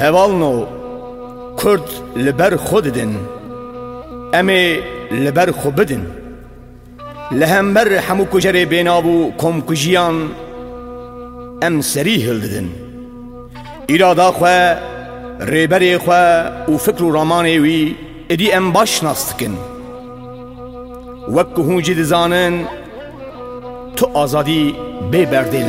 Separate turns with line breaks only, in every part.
هەواڵنۆ کورد لەبەر خۆ ددن ئەمێ لەبەر خۆ بدن. لە هەمبەر هەموو کوژەرێ بێناو و کۆمکوژیان ئەم سەری هەڵددن ئیراداخوا ڕێبەرێخوا و فکر و ڕامانێوی ئەدی ئەم باش ناستکن وەک هوجی دزانن تو ئازادی بێ بەردێل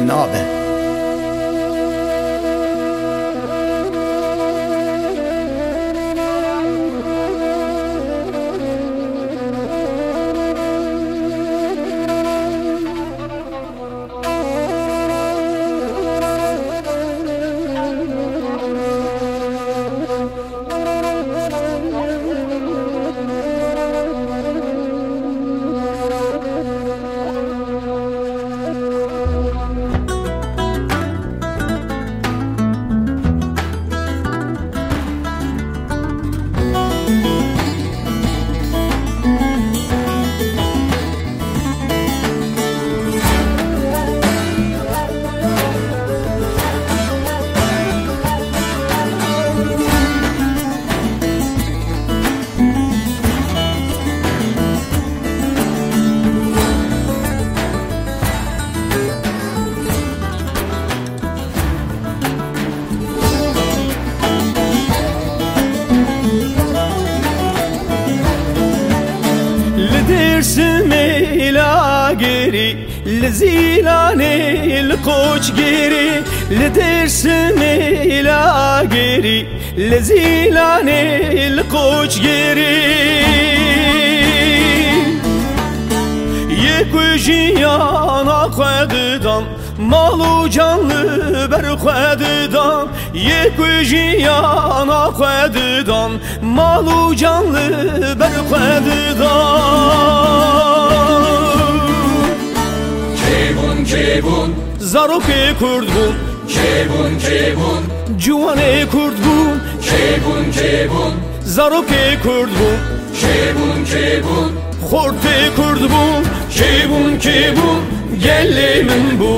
نابە
گیری لزیلانی القوچ گیری لدرسم ایلا گیری لزیلانی القوچ گیری یک جیانا خوددان مالو canlı ber xwedidan Yek jiyana xwedidan Malu canlı ber Zaroke kurd bun
Kebun kebun.
Cuvane kurd bun
Kebun kebun.
Zaroke kurd bun
Kebun kebun.
Horte kurd bun Kebun kebun. Gellemin bu.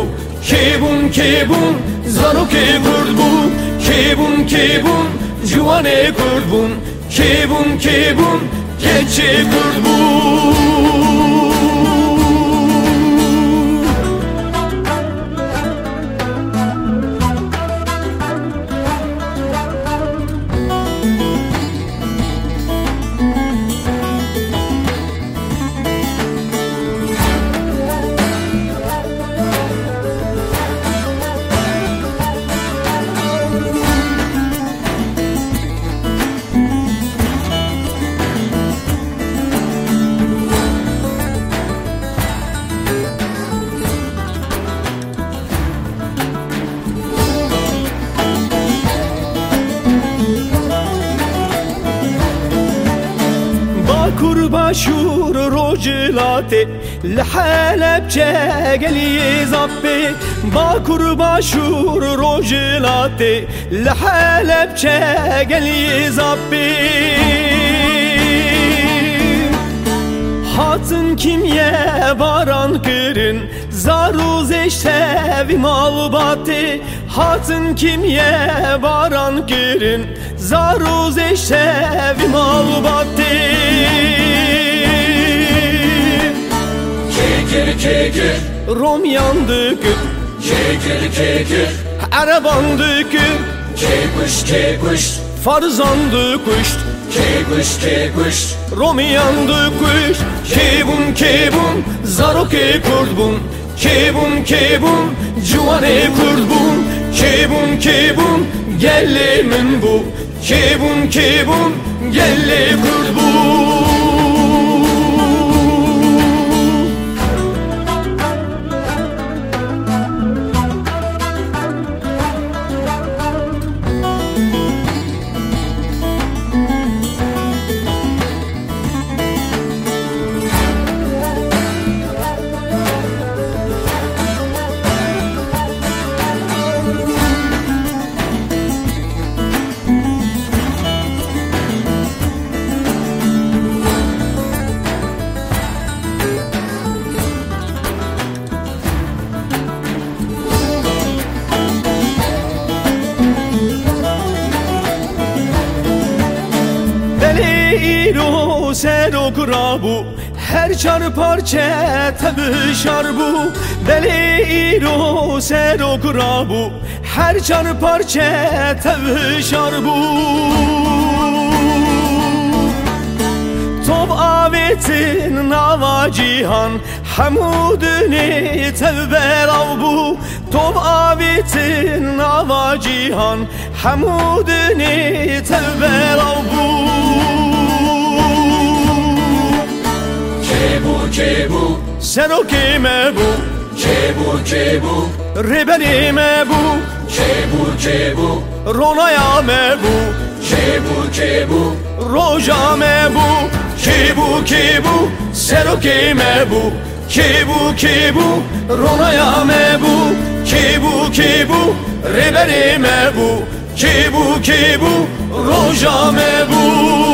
Kebun kebun. Zaroke kurd bun Kebun kebun. Cuvane kurd bun Kebun kebun. Keçi kurd bun bu باشور رجلاتي لحلب جاقلي زبي باكر باشور رجلاتي لحلب جاقلي زبي Hatın kimye varan kırın Zaruz eştevi malbati Hatın kimye varan kırın Zaruz eştevi malbati
Kekir kekir
Rom yandı kır
Kekir kekir
Arabandı kır
Kekuş kekuş
Farzandı kuşt.
Kekuş kekuş
Romi yandı kuş Kebun kebun. Zaroke kurdbun. Kebun kebun. Cuvane kurdbun. Kebun kebun. Gellemin bu Kebun kebun Gelle kurdbun ser o grabu her çar parçe tabi şarbu Deli iro ser o grabu her çar parçe tabi şarbu Top avetin nava cihan Hamudini tevbe bu. Tom avetin nava cihan Hamudini tevbe bu.
Kebu kebu
Sero kime bu?
Kebu kebu
Ribeni me bu?
Kebu kebu
Ronaya me bu?
Kebu kebu
Roja me bu? Kibu kibu Sero kime bu? Kibu kibu Ronaya me bu? Kibu kibu Ribeni me bu? Kibu kibu Roja me bu